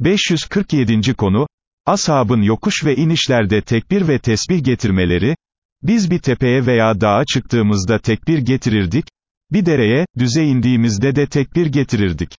547. konu, Ashabın yokuş ve inişlerde tekbir ve tesbih getirmeleri, biz bir tepeye veya dağa çıktığımızda tekbir getirirdik, bir dereye, düze indiğimizde de tekbir getirirdik.